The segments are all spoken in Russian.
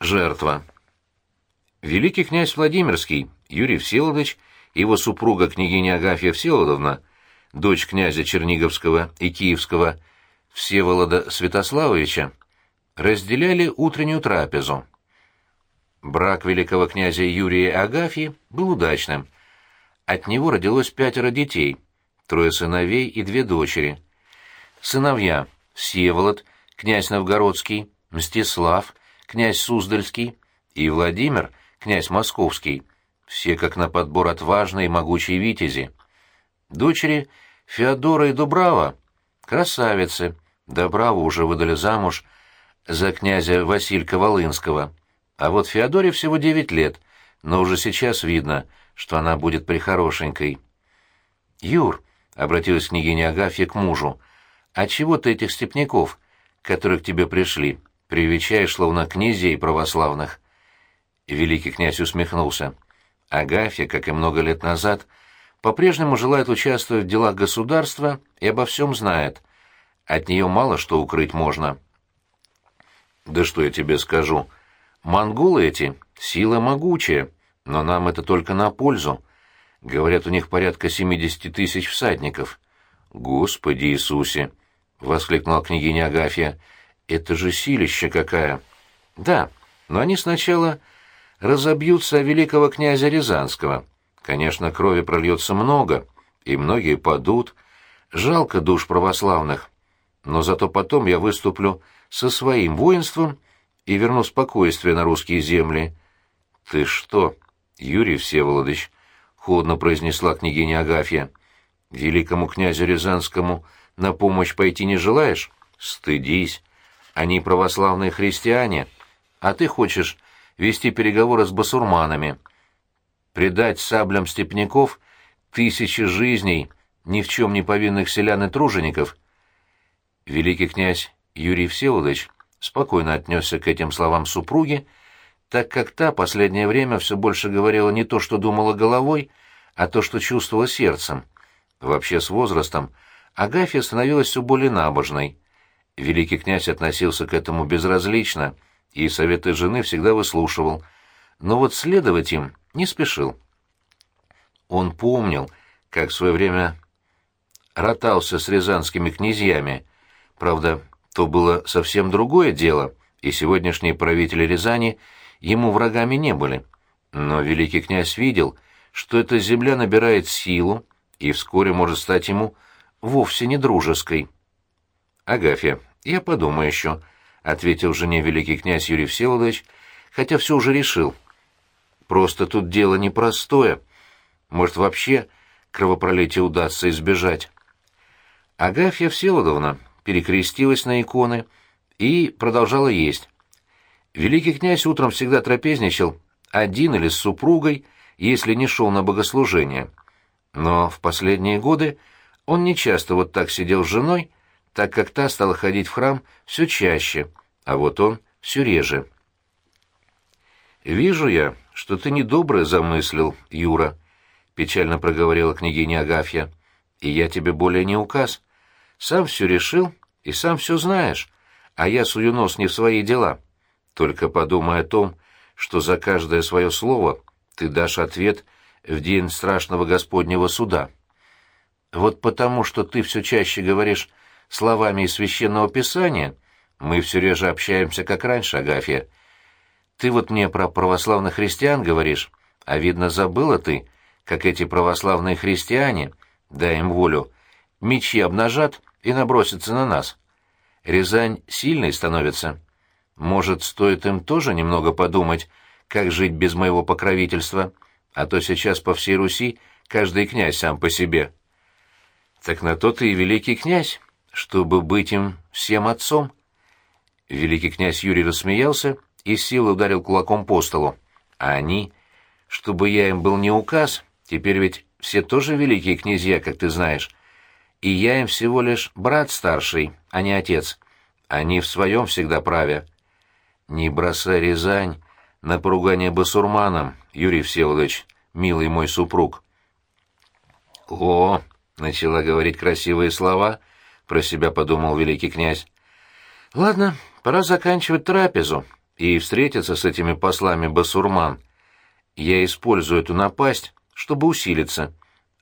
Жертва. Великий князь Владимирский, Юрий Всеволодович, его супруга княгиня Агафья Всеволодовна, дочь князя Черниговского и Киевского Всеволода Святославовича, разделяли утреннюю трапезу. Брак великого князя Юрия и Агафьи был удачным. От него родилось пятеро детей, трое сыновей и две дочери. Сыновья — Всеволод, князь Новгородский, Мстислав, князь Суздальский и Владимир, князь Московский, все как на подбор отважные и могучие витязи. Дочери Феодора и Дубрава — красавицы, Добраву уже выдали замуж за князя Василька Волынского — а вот Феодоре всего девять лет, но уже сейчас видно, что она будет прихорошенькой. «Юр», — обратилась княгиня Агафья к мужу, — «а чего ты этих степняков, которые к тебе пришли, привечаешь, словно князей православных?» Великий князь усмехнулся. Агафья, как и много лет назад, по-прежнему желает участвовать в делах государства и обо всем знает. От нее мало что укрыть можно. «Да что я тебе скажу?» Монголы эти — сила могучая, но нам это только на пользу. Говорят, у них порядка семидесяти тысяч всадников. Господи Иисусе! — воскликнула княгиня Агафья. Это же силища какая! Да, но они сначала разобьются о великого князя Рязанского. Конечно, крови прольется много, и многие падут. Жалко душ православных. Но зато потом я выступлю со своим воинством — и верну спокойствие на русские земли. — Ты что, Юрий Всеволодович? — холодно произнесла княгиня Агафья. — Великому князю Рязанскому на помощь пойти не желаешь? Стыдись. Они православные христиане, а ты хочешь вести переговоры с басурманами. Предать саблям степняков тысячи жизней ни в чем не повинных селян и тружеников. Великий князь Юрий Всеволодович спокойно отнесся к этим словам супруги, так как та последнее время все больше говорила не то, что думала головой, а то, что чувствовала сердцем. Вообще, с возрастом Агафья становилась все более набожной. Великий князь относился к этому безразлично и советы жены всегда выслушивал, но вот следовать им не спешил. Он помнил, как в свое время ротался с рязанскими князьями, правда, то было совсем другое дело, и сегодняшние правители Рязани ему врагами не были. Но великий князь видел, что эта земля набирает силу и вскоре может стать ему вовсе не дружеской. «Агафья, я подумаю еще», — ответил жене великий князь Юрий Всеволодович, хотя все уже решил. «Просто тут дело непростое. Может, вообще кровопролитие удастся избежать». Агафья Всеволодовна перекрестилась на иконы и продолжала есть. Великий князь утром всегда трапезничал один или с супругой, если не шел на богослужение. Но в последние годы он не часто вот так сидел с женой, так как та стала ходить в храм все чаще, а вот он все реже. «Вижу я, что ты недоброе замыслил, Юра», — печально проговорила княгиня Агафья, — «и я тебе более не указ. Сам все решил и сам все знаешь, а я сую нос не в свои дела. Только подумай о том, что за каждое свое слово ты дашь ответ в день страшного Господнего суда. Вот потому, что ты все чаще говоришь словами из Священного Писания, мы все реже общаемся, как раньше, Агафья. Ты вот мне про православных христиан говоришь, а видно, забыла ты, как эти православные христиане, дай им волю, мечи обнажат и набросятся на нас. Рязань сильной становится. Может, стоит им тоже немного подумать, как жить без моего покровительства, а то сейчас по всей Руси каждый князь сам по себе. Так на то ты и великий князь, чтобы быть им всем отцом. Великий князь Юрий рассмеялся и силой ударил кулаком по столу. А они, чтобы я им был не указ, теперь ведь все тоже великие князья, как ты знаешь, и я им всего лишь брат старший, а не отец. Они в своем всегда праве. Не бросай Рязань на поругание басурманам, Юрий Всеволодович, милый мой супруг. О, начала говорить красивые слова, про себя подумал великий князь. Ладно, пора заканчивать трапезу, и встретиться с этими послами басурман. Я использую эту напасть, чтобы усилиться.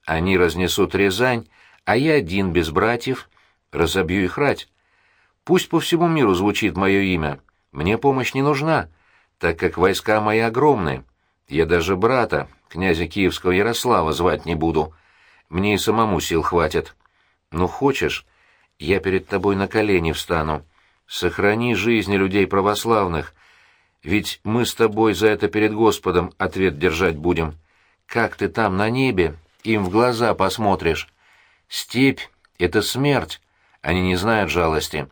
Они разнесут Рязань, а я один, без братьев, разобью их рать. Пусть по всему миру звучит мое имя. Мне помощь не нужна, так как войска мои огромны. Я даже брата, князя Киевского Ярослава, звать не буду. Мне и самому сил хватит. Ну, хочешь, я перед тобой на колени встану. Сохрани жизни людей православных, ведь мы с тобой за это перед Господом ответ держать будем. Как ты там на небе им в глаза посмотришь? Степь — это смерть, они не знают жалости.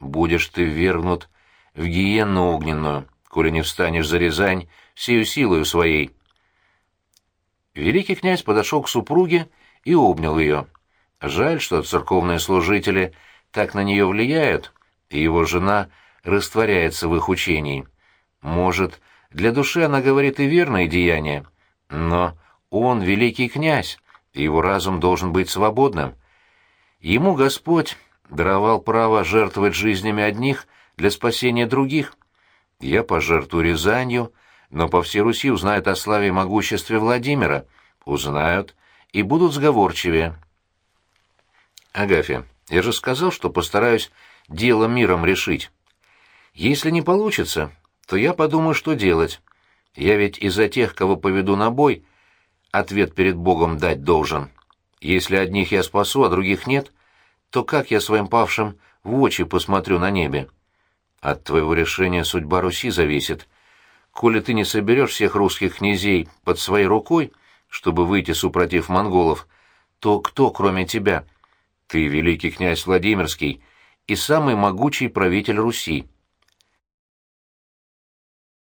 Будешь ты ввергнут в гиенну огненную, коли не встанешь за Рязань сию силою своей. Великий князь подошел к супруге и обнял ее. Жаль, что церковные служители так на нее влияют, и его жена растворяется в их учении. Может, для души она говорит и верные деяния, но он великий князь, и его разум должен быть свободным. Ему Господь даровал право жертвовать жизнями одних для спасения других. Я пожертвую Рязанью, но по всей Руси узнают о славе и могуществе Владимира, узнают и будут сговорчивее. Агафья, я же сказал, что постараюсь дело миром решить. Если не получится, то я подумаю, что делать. Я ведь из-за тех, кого поведу на бой, ответ перед Богом дать должен. Если одних я спасу, а других нет, то как я своим павшим в очи посмотрю на небе? От твоего решения судьба Руси зависит. Коли ты не соберешь всех русских князей под своей рукой, чтобы выйти супротив монголов, то кто, кроме тебя? Ты великий князь Владимирский и самый могучий правитель Руси.